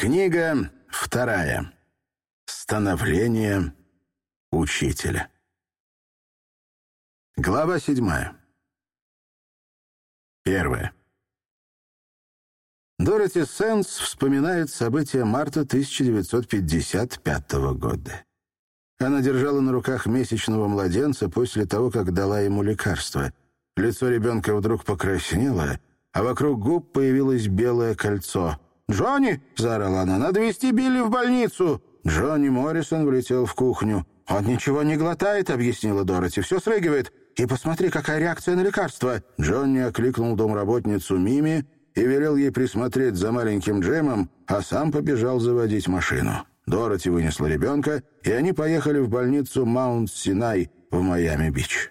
Книга вторая. Становление учителя. Глава седьмая. Первая. Дороти Сенс вспоминает события марта 1955 года. Она держала на руках месячного младенца после того, как дала ему лекарство. Лицо ребенка вдруг покраснело, а вокруг губ появилось белое кольцо — «Джонни!» — заорала она. «Надо везти Билли в больницу!» Джонни Моррисон влетел в кухню. «Он ничего не глотает», — объяснила Дороти. «Все срыгивает. И посмотри, какая реакция на лекарство!» Джонни окликнул домработницу Мими и велел ей присмотреть за маленьким Джемом, а сам побежал заводить машину. Дороти вынесла ребенка, и они поехали в больницу Маунт-Синай в Майами-Бич.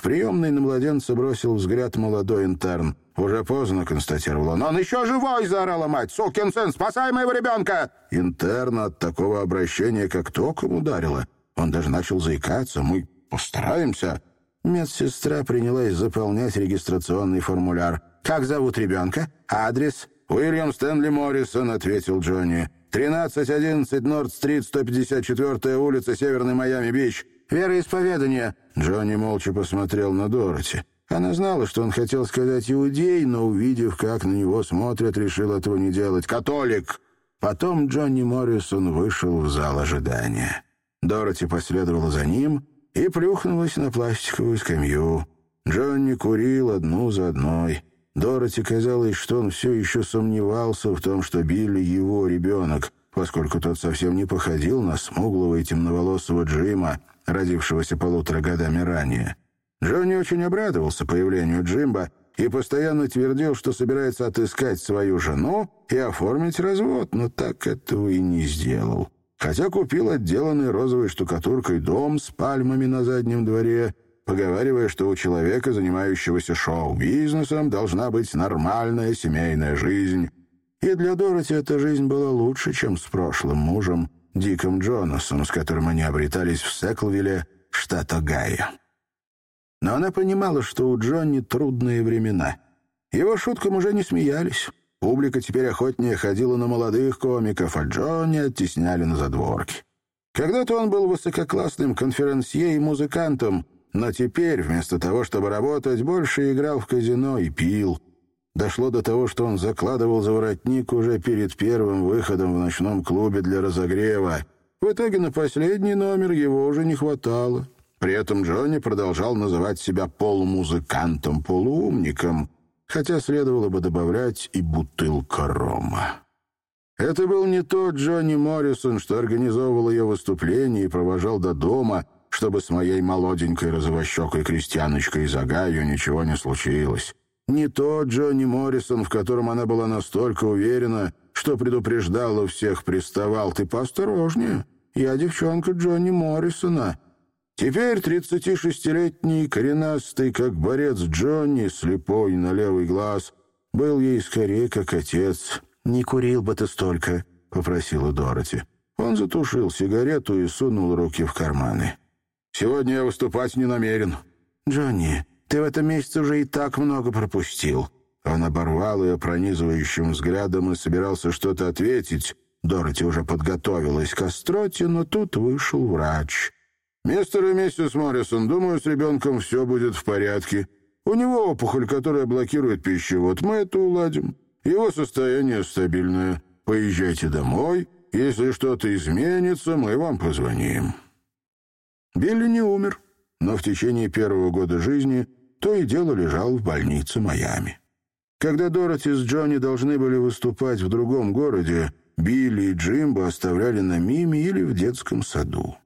В приемной на младенца бросил взгляд молодой интерн. «Уже поздно», — констатировал он. «Он еще живой!» — заорала мать. «Сукин сын, спасай моего ребенка!» Интерна от такого обращения как током ударила. Он даже начал заикаться. «Мы постараемся». Медсестра принялась заполнять регистрационный формуляр. «Как зовут ребенка? Адрес?» «Уильям Стэнли Моррисон», — ответил Джонни. «1311 Норд-стрит, 154-я улица, Северный Майами-Бич. Вероисповедание». Джонни молча посмотрел на Дороти. Она знала, что он хотел сказать «иудей», но, увидев, как на него смотрят, решил этого не делать. «Католик!» Потом Джонни Моррисон вышел в зал ожидания. Дороти последовала за ним и плюхнулась на пластиковую скамью. Джонни курил одну за одной. Дороти казалось, что он все еще сомневался в том, что Билли его ребенок, поскольку тот совсем не походил на смуглого и темноволосого Джима, родившегося полутора годами ранее. Джонни очень обрадовался появлению Джимба и постоянно твердил, что собирается отыскать свою жену и оформить развод, но так этого и не сделал. Хотя купил отделанный розовой штукатуркой дом с пальмами на заднем дворе, поговаривая, что у человека, занимающегося шоу-бизнесом, должна быть нормальная семейная жизнь. И для Дороти эта жизнь была лучше, чем с прошлым мужем, Диком Джонасом, с которым они обретались в Секлвилле, штат Огайо. Но она понимала, что у Джонни трудные времена. Его шуткам уже не смеялись. Публика теперь охотнее ходила на молодых комиков, а Джонни оттесняли на задворки. Когда-то он был высококлассным конферансье и музыкантом, но теперь, вместо того, чтобы работать, больше играл в казино и пил. Дошло до того, что он закладывал за воротник уже перед первым выходом в ночном клубе для разогрева. В итоге на последний номер его уже не хватало. При этом Джонни продолжал называть себя полумузыкантом, полуумником, хотя следовало бы добавлять и бутылка рома. Это был не тот Джонни Моррисон, что организовывал ее выступление и провожал до дома, чтобы с моей молоденькой розовощекой крестьяночкой из Агаю ничего не случилось. Не тот Джонни Моррисон, в котором она была настолько уверена, что предупреждала всех приставал. «Ты поосторожнее, я девчонка Джонни Моррисона». Теперь 36-летний, коренастый, как борец Джонни, слепой на левый глаз, был ей скорее как отец. «Не курил бы ты столько», — попросила Дороти. Он затушил сигарету и сунул руки в карманы. «Сегодня я выступать не намерен». «Джонни, ты в этом месяце уже и так много пропустил». Он оборвал ее пронизывающим взглядом и собирался что-то ответить. Дороти уже подготовилась к остроте, но тут вышел врач. «Мистер и миссис Моррисон, думаю, с ребенком все будет в порядке. У него опухоль, которая блокирует пищевод. Мы это уладим. Его состояние стабильное. Поезжайте домой. Если что-то изменится, мы вам позвоним». Билли не умер, но в течение первого года жизни то и дело лежал в больнице Майами. Когда Дороти с Джонни должны были выступать в другом городе, Билли и Джимбо оставляли на Мими или в детском саду.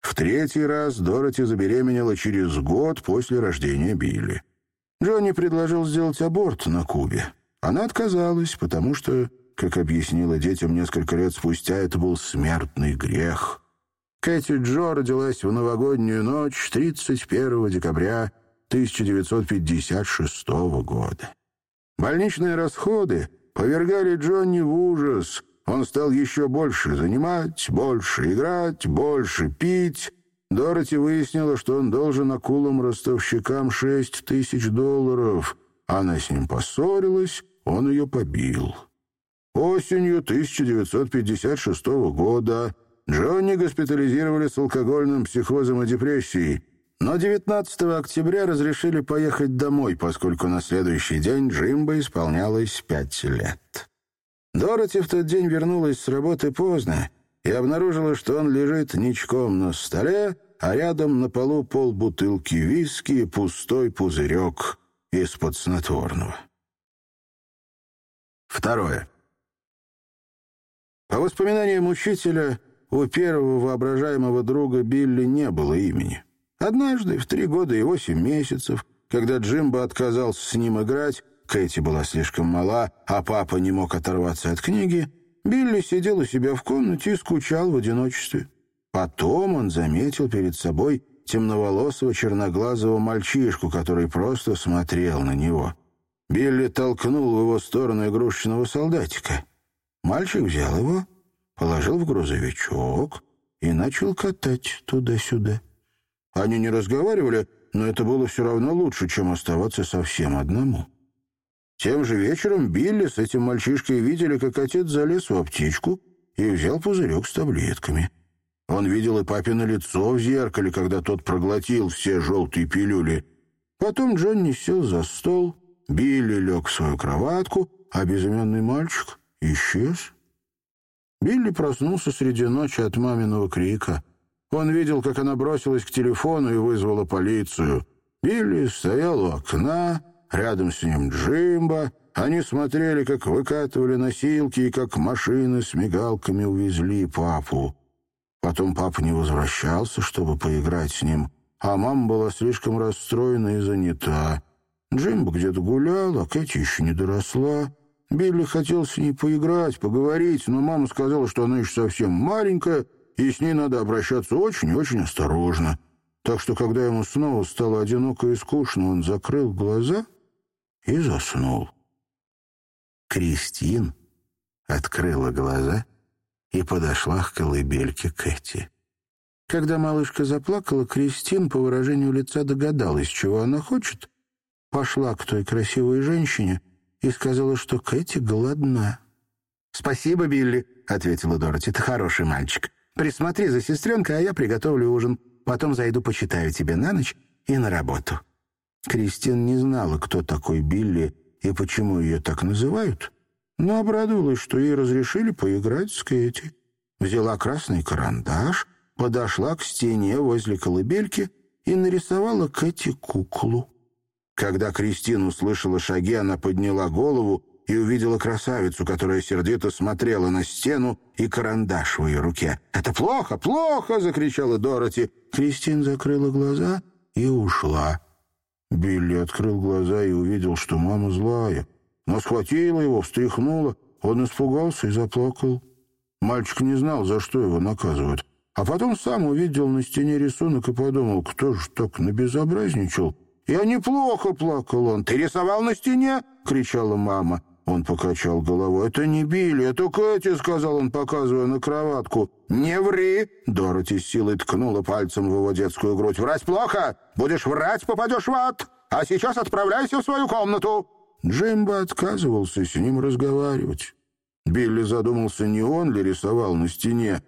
В третий раз Дороти забеременела через год после рождения Билли. Джонни предложил сделать аборт на Кубе. Она отказалась, потому что, как объяснила детям несколько лет спустя, это был смертный грех. Кэти Джо родилась в новогоднюю ночь 31 декабря 1956 года. Больничные расходы повергали Джонни в ужас, он стал еще больше занимать, больше играть, больше пить. Дороти выяснила, что он должен акулам-ростовщикам шесть тысяч долларов. Она с ним поссорилась, он ее побил. Осенью 1956 года Джонни госпитализировали с алкогольным психозом и депрессией, но 19 октября разрешили поехать домой, поскольку на следующий день Джимбо исполнялось пять лет. Дороти в тот день вернулась с работы поздно и обнаружила, что он лежит ничком на столе, а рядом на полу полбутылки виски и пустой пузырек из-под снотворного. Второе. По воспоминаниям учителя, у первого воображаемого друга Билли не было имени. Однажды, в три года и восемь месяцев, когда Джимбо отказался с ним играть, Кэти была слишком мала, а папа не мог оторваться от книги, Билли сидел у себя в комнате и скучал в одиночестве. Потом он заметил перед собой темноволосого черноглазого мальчишку, который просто смотрел на него. Билли толкнул в его сторону игрушечного солдатика. Мальчик взял его, положил в грузовичок и начал катать туда-сюда. Они не разговаривали, но это было все равно лучше, чем оставаться совсем одному. Тем же вечером Билли с этим мальчишкой видели, как отец залез в аптечку и взял пузырек с таблетками. Он видел и папино лицо в зеркале, когда тот проглотил все желтые пилюли. Потом Джонни сел за стол, Билли лег в свою кроватку, а безымянный мальчик исчез. Билли проснулся среди ночи от маминого крика. Он видел, как она бросилась к телефону и вызвала полицию. Билли стоял у окна, рядом с ним Джимбо. Они смотрели, как выкатывали носилки и как машины с мигалками увезли папу. Потом папа не возвращался, чтобы поиграть с ним, а мама была слишком расстроена и занята. Джимбо где-то гулял, а Кэти еще не доросла. Билли хотел с ней поиграть, поговорить, но мама сказала, что она еще совсем маленькая, и с ней надо обращаться очень и очень осторожно. Так что, когда ему снова стало одиноко и скучно, он закрыл глаза и заснул. Кристин открыла глаза и подошла к колыбельке Кэти. Когда малышка заплакала, Кристин по выражению лица догадалась, чего она хочет, пошла к той красивой женщине и сказала, что Кэти голодна. «Спасибо, Билли», — ответила Дороти, — «ты хороший мальчик. Присмотри за сестренкой, а я приготовлю ужин. Потом зайду почитаю тебе на ночь и на работу». Кристин не знала, кто такой Билли и почему ее так называют, но обрадовалась, что ей разрешили поиграть с Кэти. Взяла красный карандаш, подошла к стене возле колыбельки и нарисовала Кэти куклу. Когда Кристин услышала шаги, она подняла голову и увидела красавицу, которая сердито смотрела на стену и карандаш в ее руке. «Это плохо, плохо!» — закричала Дороти. Кристин закрыла глаза и ушла. Билли открыл глаза и увидел, что мама злая. Но схватила его, встряхнула. Он испугался и заплакал. Мальчик не знал, за что его наказывают. А потом сам увидел на стене рисунок и подумал, кто же так набезобразничал. «Я неплохо плакал он. Ты рисовал на стене?» — кричала мама. Он покачал головой. «Это не Билли, это Кэти», — сказал он, показывая на кроватку. «Не ври!» — Дороти с силой ткнула пальцем в его детскую грудь. «Врать плохо! Будешь врать, попадешь в ад! А сейчас отправляйся в свою комнату!» Джимбо отказывался с ним разговаривать. Билли задумался, не он ли рисовал на стене.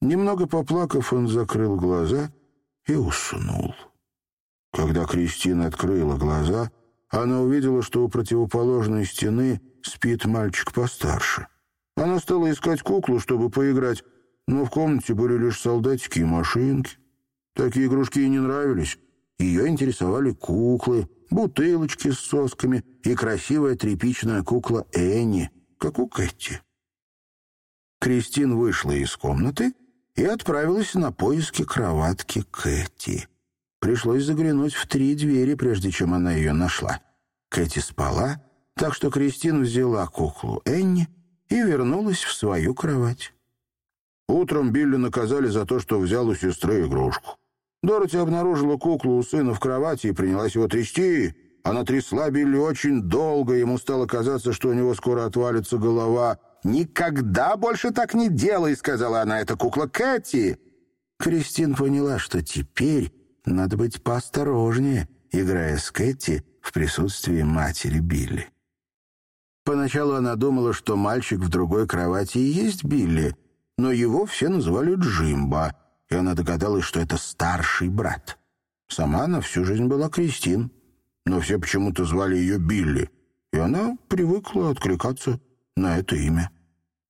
Немного поплакав, он закрыл глаза и уснул. Когда Кристина открыла глаза, она увидела, что у противоположной стены спит мальчик постарше. Она стала искать куклу, чтобы поиграть, но в комнате были лишь солдатики и машинки. Такие игрушки ей не нравились. Ее интересовали куклы, бутылочки с сосками и красивая тряпичная кукла Энни, как у Кэти. Кристин вышла из комнаты и отправилась на поиски кроватки Кэти. Пришлось заглянуть в три двери, прежде чем она ее нашла. Кэти спала, так что Кристин взяла куклу Энни и вернулась в свою кровать. Утром Билли наказали за то, что взял у сестры игрушку. Дороти обнаружила куклу у сына в кровати и принялась его трясти. Она трясла Билли очень долго, ему стало казаться, что у него скоро отвалится голова. «Никогда больше так не делай», — сказала она, — «это кукла Кэти». Кристин поняла, что теперь надо быть поосторожнее, играя с Кэти в присутствии матери Билли. Поначалу она думала, что мальчик в другой кровати и есть Билли, но его все называли Джимбо, и она догадалась, что это старший брат. Сама она всю жизнь была Кристин, но все почему-то звали ее Билли, и она привыкла откликаться на это имя.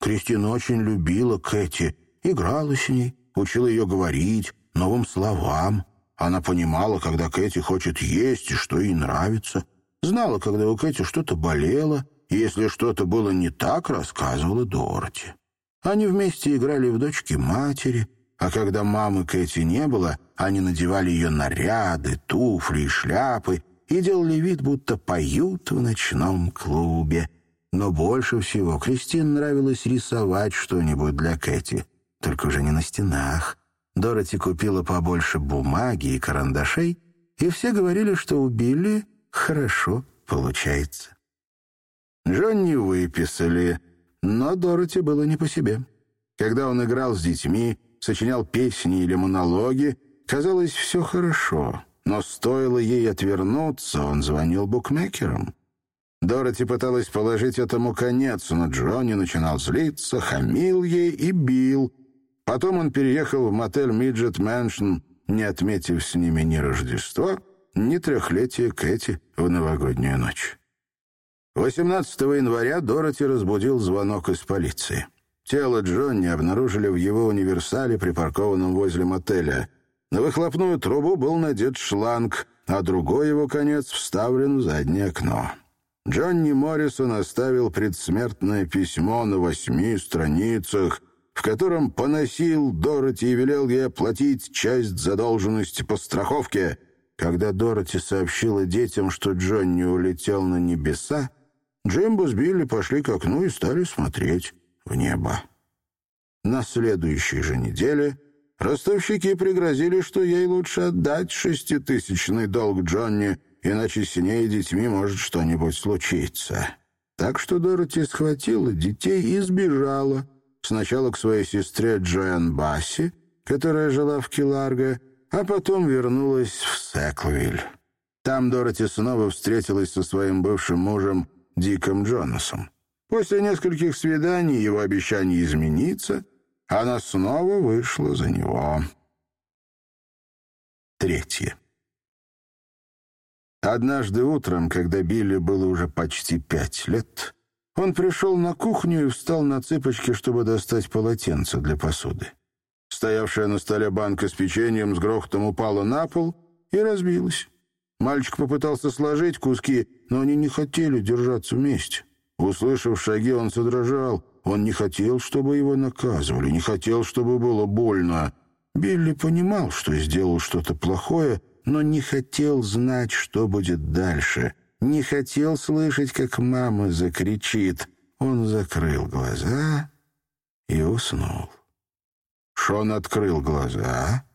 Кристина очень любила Кэти, играла с ней, учила ее говорить, новым словам. Она понимала, когда Кэти хочет есть и что ей нравится. Знала, когда у Кэти что-то болело, если что-то было не так, рассказывала Дороти. Они вместе играли в дочки матери, а когда мамы Кэти не было, они надевали ее наряды, туфли и шляпы и делали вид, будто поют в ночном клубе. Но больше всего Кристин нравилось рисовать что-нибудь для Кэти, только уже не на стенах. Дороти купила побольше бумаги и карандашей, и все говорили, что у Билли хорошо получается. Джонни выписали, но Дороти было не по себе. Когда он играл с детьми, сочинял песни или монологи, казалось, все хорошо. Но стоило ей отвернуться, он звонил букмекерам. Дороти пыталась положить этому конец, но Джонни начинал злиться, хамил ей и бил. Потом он переехал в мотель «Миджет Мэншн», не отметив с ними ни Рождество, ни трехлетие Кэти в новогоднюю ночь. 18 января Дороти разбудил звонок из полиции. Тело Джонни обнаружили в его универсале, припаркованном возле мотеля. На выхлопную трубу был надет шланг, а другой его конец вставлен в заднее окно. Джонни Моррисон оставил предсмертное письмо на восьми страницах, в котором поносил Дороти и велел ей оплатить часть задолженности по страховке. Когда Дороти сообщила детям, что Джонни улетел на небеса, Джимбо с Билли пошли к окну и стали смотреть в небо. На следующей же неделе ростовщики пригрозили, что ей лучше отдать шеститысячный долг Джонни, иначе с ней и детьми может что-нибудь случиться. Так что Дороти схватила детей и сбежала. Сначала к своей сестре Джоэн Басси, которая жила в Киларго, а потом вернулась в Секлвиль. Там Дороти снова встретилась со своим бывшим мужем Диком Джонасом. После нескольких свиданий его обещание измениться, она снова вышла за него. Третье. Однажды утром, когда Билли было уже почти пять лет, он пришел на кухню и встал на цыпочки, чтобы достать полотенце для посуды. Стоявшая на столе банка с печеньем с грохотом упала на пол и разбилась. Мальчик попытался сложить куски, но они не хотели держаться вместе. Услышав шаги, он задрожал. Он не хотел, чтобы его наказывали, не хотел, чтобы было больно. Билли понимал, что сделал что-то плохое, но не хотел знать, что будет дальше. Не хотел слышать, как мама закричит. Он закрыл глаза и уснул. Шон открыл глаза,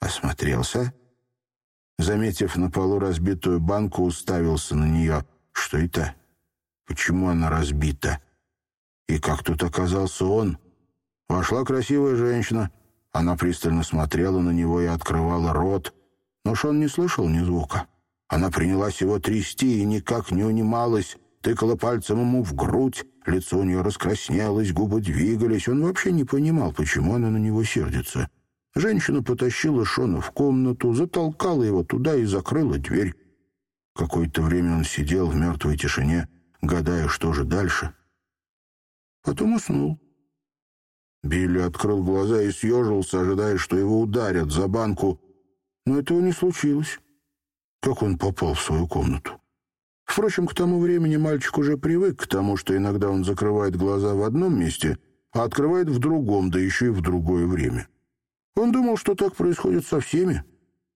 осмотрелся. Заметив на полу разбитую банку, уставился на нее. «Что это?» Почему она разбита? И как тут оказался он? Вошла красивая женщина. Она пристально смотрела на него и открывала рот. Но Шон не слышал ни звука. Она принялась его трясти и никак не унималась, тыкала пальцем ему в грудь, лицо у нее раскраснелось, губы двигались. Он вообще не понимал, почему она на него сердится. Женщина потащила Шона в комнату, затолкала его туда и закрыла дверь. Какое-то время он сидел в мертвой тишине, гадая, что же дальше. Потом уснул. Билли открыл глаза и съежился, ожидая, что его ударят за банку, но этого не случилось. Как он попал в свою комнату? Впрочем, к тому времени мальчик уже привык к тому, что иногда он закрывает глаза в одном месте, а открывает в другом, да еще и в другое время. Он думал, что так происходит со всеми,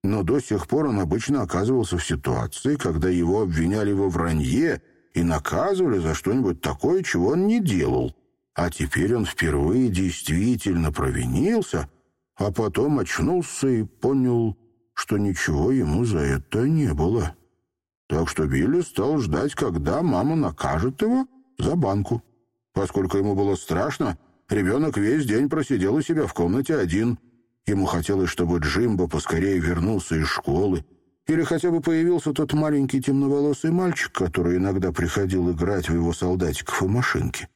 но до сих пор он обычно оказывался в ситуации, когда его обвиняли во вранье — и наказывали за что-нибудь такое, чего он не делал. А теперь он впервые действительно провинился, а потом очнулся и понял, что ничего ему за это не было. Так что Билли стал ждать, когда мама накажет его за банку. Поскольку ему было страшно, ребенок весь день просидел у себя в комнате один. Ему хотелось, чтобы Джимбо поскорее вернулся из школы, или хотя бы появился тот маленький темноволосый мальчик, который иногда приходил играть в его солдатиков и машинки.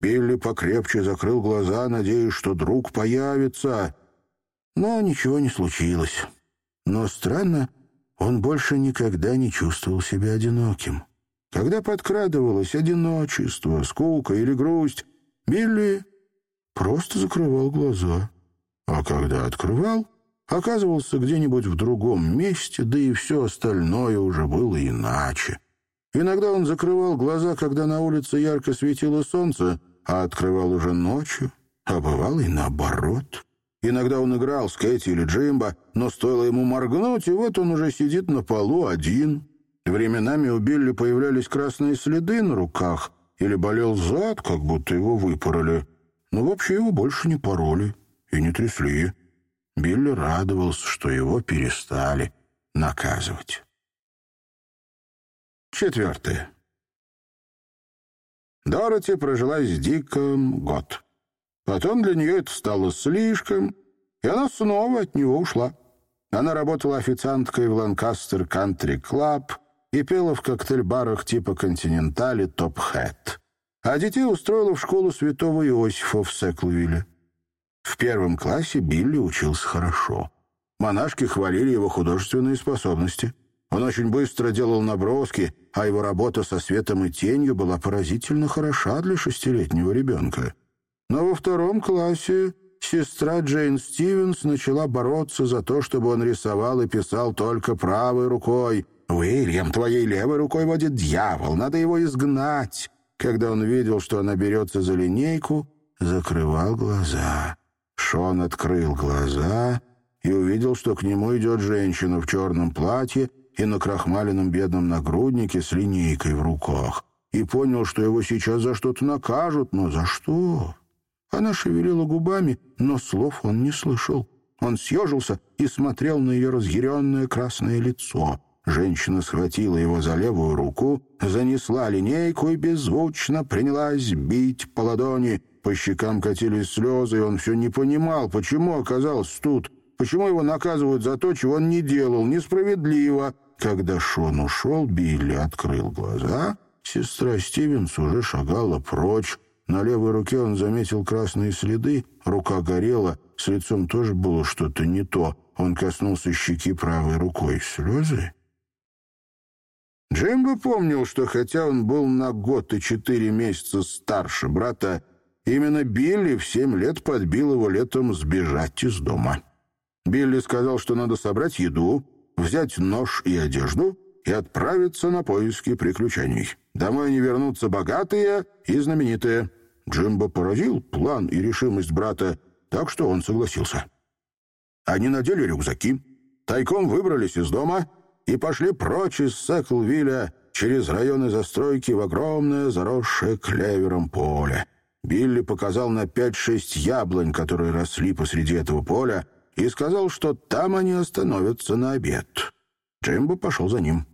Билли покрепче закрыл глаза, надеясь, что друг появится. Но ничего не случилось. Но странно, он больше никогда не чувствовал себя одиноким. Когда подкрадывалось одиночество, скука или грусть, Билли просто закрывал глаза. А когда открывал, оказывался где-нибудь в другом месте, да и все остальное уже было иначе. Иногда он закрывал глаза, когда на улице ярко светило солнце, а открывал уже ночью, а бывало и наоборот. Иногда он играл с Кэти или Джимбо, но стоило ему моргнуть, и вот он уже сидит на полу один. Временами у Билли появлялись красные следы на руках, или болел зад, как будто его выпороли. Но вообще его больше не пороли и не трясли. Билли радовался, что его перестали наказывать. Четвертое. Дороти прожила с Диком год. Потом для нее это стало слишком, и она снова от него ушла. Она работала официанткой в Ланкастер Кантри Клаб и пела в коктейль-барах типа «Континенталь» и «Топ Хэт». А детей устроила в школу святого Иосифа в Серклвилле. В первом классе Билли учился хорошо. Монашки хвалили его художественные способности. Он очень быстро делал наброски, а его работа со светом и тенью была поразительно хороша для шестилетнего ребенка. Но во втором классе сестра Джейн Стивенс начала бороться за то, чтобы он рисовал и писал только правой рукой. «Уильям, твоей левой рукой водит дьявол, надо его изгнать». Когда он видел, что она берется за линейку, закрывал глаза. Шон открыл глаза и увидел, что к нему идет женщина в черном платье и на крахмаленном бедном нагруднике с линейкой в руках, и понял, что его сейчас за что-то накажут, но за что? Она шевелила губами, но слов он не слышал. Он съежился и смотрел на ее разъяренное красное лицо. Женщина схватила его за левую руку, занесла линейку и беззвучно принялась бить по ладони — по щекам катились слезы, и он все не понимал, почему оказался тут, почему его наказывают за то, чего он не делал, несправедливо. Когда Шон ушел, Билли открыл глаза. Сестра Стивенс уже шагала прочь. На левой руке он заметил красные следы, рука горела, с лицом тоже было что-то не то. Он коснулся щеки правой рукой. Слезы? Джимбо помнил, что хотя он был на год и четыре месяца старше брата, Именно Билли в семь лет подбил его летом сбежать из дома. Билли сказал, что надо собрать еду, взять нож и одежду и отправиться на поиски приключений. Домой они вернутся богатые и знаменитые. Джимбо поразил план и решимость брата, так что он согласился. Они надели рюкзаки, тайком выбрались из дома и пошли прочь из Секлвилля через районы застройки в огромное заросшее клевером поле. Билли показал на пять-шесть яблонь, которые росли посреди этого поля, и сказал, что там они остановятся на обед. Джимбо пошел за ним.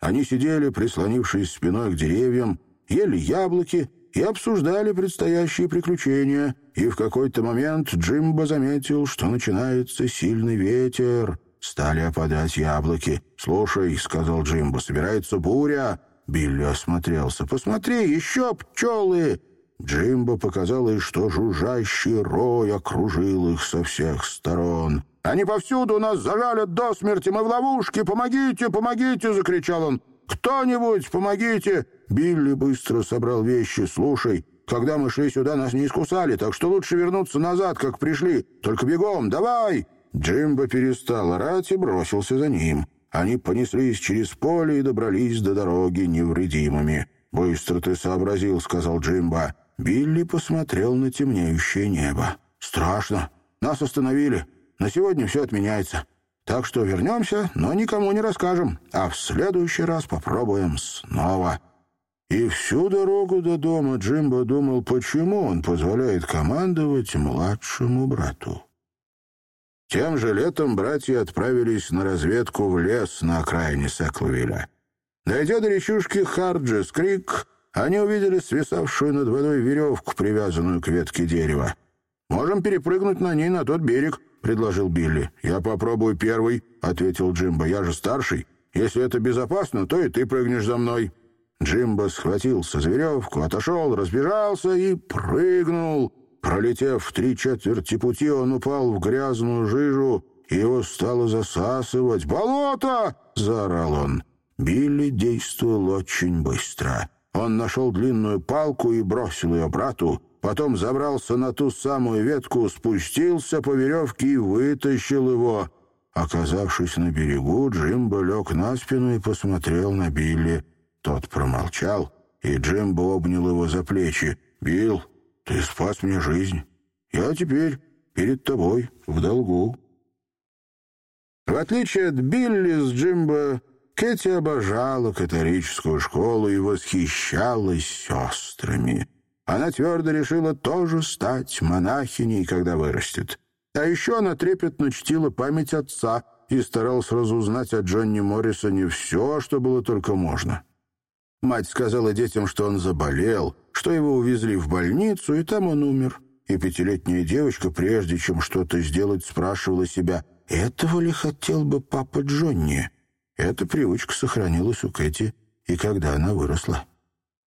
Они сидели, прислонившись спиной к деревьям, ели яблоки и обсуждали предстоящие приключения, и в какой-то момент Джимбо заметил, что начинается сильный ветер. Стали опадать яблоки. «Слушай», — сказал Джимбо, — «собирается буря». Билли осмотрелся. «Посмотри, еще пчелы!» Джимбо показал ей, что жужжащий рой окружил их со всех сторон. «Они повсюду нас зажалят до смерти! Мы в ловушке! Помогите, помогите!» — закричал он. «Кто-нибудь, помогите!» Билли быстро собрал вещи. «Слушай, когда мы шли сюда, нас не искусали, так что лучше вернуться назад, как пришли. Только бегом, давай!» Джимбо перестал орать и бросился за ним. Они понеслись через поле и добрались до дороги невредимыми. «Быстро ты сообразил», — сказал Джимбо. Билли посмотрел на темнеющее небо. «Страшно. Нас остановили. На сегодня все отменяется. Так что вернемся, но никому не расскажем. А в следующий раз попробуем снова». И всю дорогу до дома Джимбо думал, почему он позволяет командовать младшему брату. Тем же летом братья отправились на разведку в лес на окраине Секлвилля. Дойдя до речушки Харджес-Крик, они увидели свисавшую над водой веревку, привязанную к ветке дерева. «Можем перепрыгнуть на ней на тот берег», —— предложил Билли. «Я попробую первый», — ответил Джимбо. «Я же старший. Если это безопасно, то и ты прыгнешь за мной». Джимбо схватился за веревку, отошел, разбежался и прыгнул. Пролетев три четверти пути, он упал в грязную жижу, и его стало засасывать. «Болото!» — заорал он. Билли действовал очень быстро. Он нашел длинную палку и бросил ее брату, потом забрался на ту самую ветку, спустился по веревке и вытащил его. Оказавшись на берегу, Джимбо лег на спину и посмотрел на Билли. Тот промолчал, и Джимбо обнял его за плечи. «Билл, ты спас мне жизнь. Я теперь перед тобой в долгу». В отличие от Билли с Джимбо, Кэти обожала католическую школу и восхищалась сестрами. Она твердо решила тоже стать монахиней, когда вырастет. А еще она трепетно чтила память отца и старалась разузнать о Джонни Моррисоне все, что было только можно. Мать сказала детям, что он заболел, что его увезли в больницу, и там он умер. И пятилетняя девочка, прежде чем что-то сделать, спрашивала себя, этого ли хотел бы папа Джонни? Эта привычка сохранилась у Кэти и когда она выросла.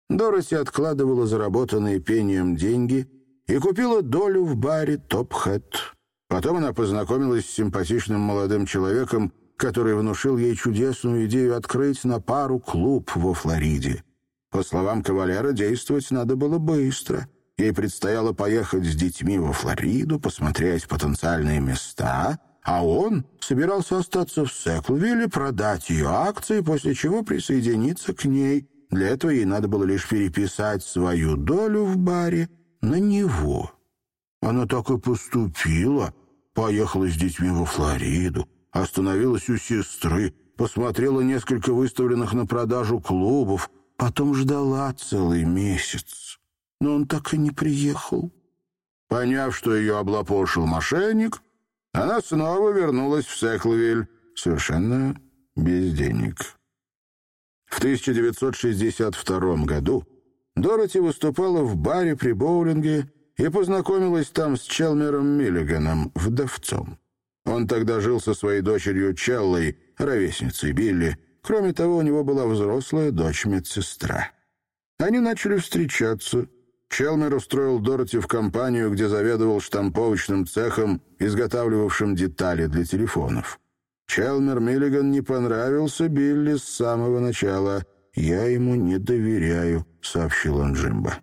Дороти откладывала заработанные пением деньги и купила долю в баре «Топ-хэт». Потом она познакомилась с симпатичным молодым человеком, который внушил ей чудесную идею открыть на пару клуб во Флориде. По словам кавалера, действовать надо было быстро. Ей предстояло поехать с детьми во Флориду, посмотреть потенциальные места, а он собирался остаться в Секлвилле, продать ее акции, после чего присоединиться к ней. Для этого ей надо было лишь переписать свою долю в баре на него. Она так и поступила, поехала с детьми во Флориду, остановилась у сестры, посмотрела несколько выставленных на продажу клубов, потом ждала целый месяц. Но он так и не приехал. Поняв, что ее облапошил мошенник, она снова вернулась в Секлвиль, совершенно без денег. В 1962 году Дороти выступала в баре при боулинге и познакомилась там с Челмером Миллиганом, вдовцом. Он тогда жил со своей дочерью Челлой, ровесницей Билли. Кроме того, у него была взрослая дочь-медсестра. Они начали встречаться. Челмер устроил Дороти в компанию, где заведовал штамповочным цехом, изготавливавшим детали для телефонов. Челмер Миллиган не понравился Билли с самого начала. «Я ему не доверяю», — сообщил он Джимбо.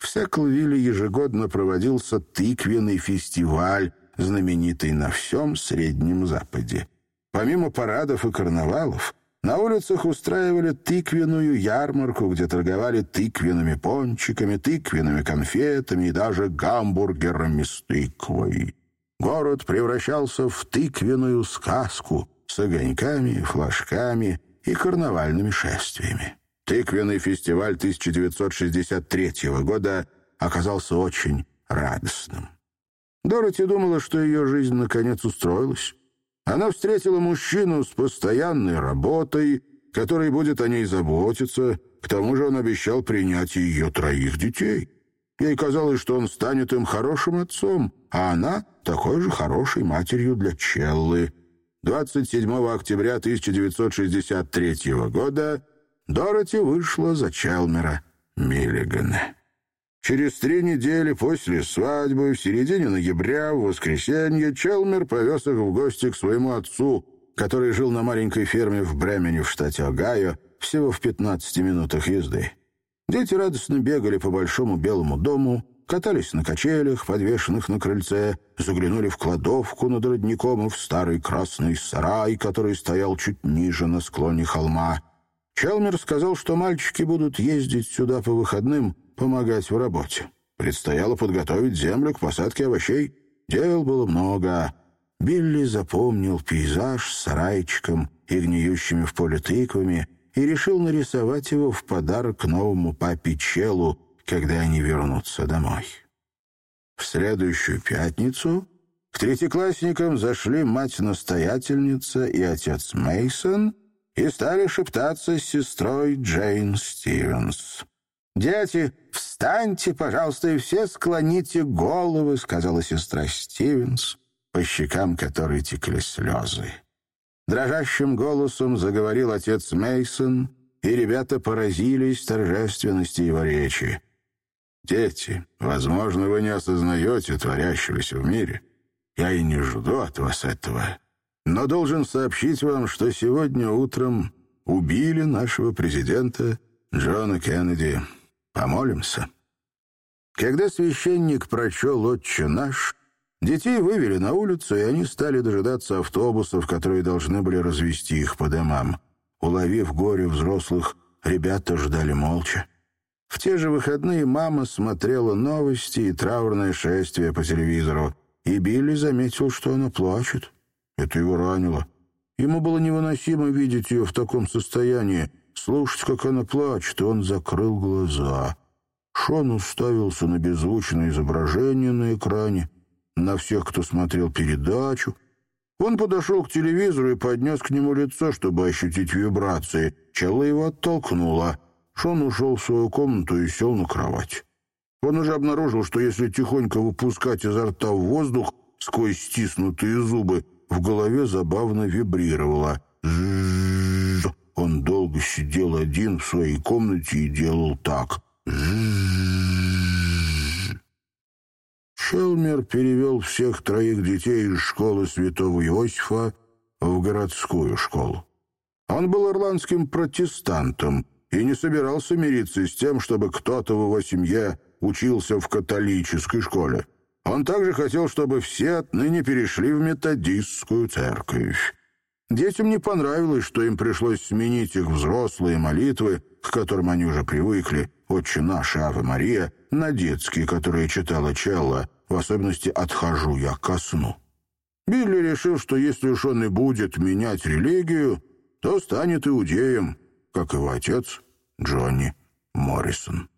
В Секлвилле ежегодно проводился тыквенный фестиваль, знаменитый на всем Среднем Западе. Помимо парадов и карнавалов, на улицах устраивали тыквенную ярмарку, где торговали тыквенными пончиками, тыквенными конфетами и даже гамбургерами с тыквой. Город превращался в тыквенную сказку с огоньками, флажками и карнавальными шествиями. Тыквенный фестиваль 1963 года оказался очень радостным. Дороти думала, что ее жизнь наконец устроилась. Она встретила мужчину с постоянной работой, который будет о ней заботиться, к тому же он обещал принять ее троих детей. Ей казалось, что он станет им хорошим отцом, а она — такой же хорошей матерью для Челлы. 27 октября 1963 года Дороти вышла за Челмера Миллигана. Через три недели после свадьбы, в середине ноября, в воскресенье, Челмер повез их в гости к своему отцу, который жил на маленькой ферме в Бремене в штате Огайо, всего в 15 минутах езды. Дети радостно бегали по большому белому дому, катались на качелях, подвешенных на крыльце, заглянули в кладовку над родником и в старый красный сарай, который стоял чуть ниже на склоне холма. Челмер сказал, что мальчики будут ездить сюда по выходным, помогать в работе. Предстояло подготовить землю к посадке овощей. Дел было много. Билли запомнил пейзаж с сарайчиком и гниющими в поле тыквами и решил нарисовать его в подарок новому папе Челу, когда они вернутся домой. В следующую пятницу к третьеклассникам зашли мать-настоятельница и отец Мейсон и стали шептаться с сестрой Джейн Стивенс. «Дети, встаньте, пожалуйста, и все склоните головы», — сказала сестра Стивенс. по щекам которой текли слезы. Дрожащим голосом заговорил отец Мейсон, и ребята поразились торжественности его речи. «Дети, возможно, вы не осознаете творящегося в мире. Я и не жду от вас этого. Но должен сообщить вам, что сегодня утром убили нашего президента Джона Кеннеди. Помолимся». Когда священник прочел «Отче наш», детей вывели на улицу, и они стали дожидаться автобусов, которые должны были развести их по домам. Уловив горе взрослых, ребята ждали молча. В те же выходные мама смотрела новости и траурное шествие по телевизору, и Билли заметил, что она плачет. Это его ранило. Ему было невыносимо видеть ее в таком состоянии, слушать, как она плачет, и он закрыл глаза. Шон уставился на беззвучное изображение на экране, на всех, кто смотрел передачу. Он подошел к телевизору и поднес к нему лицо, чтобы ощутить вибрации. Челла его оттолкнула. Шон ушел в свою комнату и сел на кровать. Он уже обнаружил, что если тихонько выпускать изо рта в воздух сквозь стиснутые зубы, в голове забавно вибрировало. Долго сидел один в своей комнате и делал так. Шелмер перевел всех троих детей из школы святого Иосифа в городскую школу. Он был ирландским протестантом и не собирался мириться с тем, чтобы кто-то в его семье учился в католической школе. Он также хотел, чтобы все отныне перешли в методистскую церковь. Детям не понравилось, что им пришлось сменить их взрослые молитвы, к которым они уже привыкли, «Отче наш» и «Аве Мария», на детские, которые читала Челла, в особенности «Отхожу я ко сну». Билли решил, что если уж он и будет менять религию, то станет иудеем, как его отец Джонни Моррисон.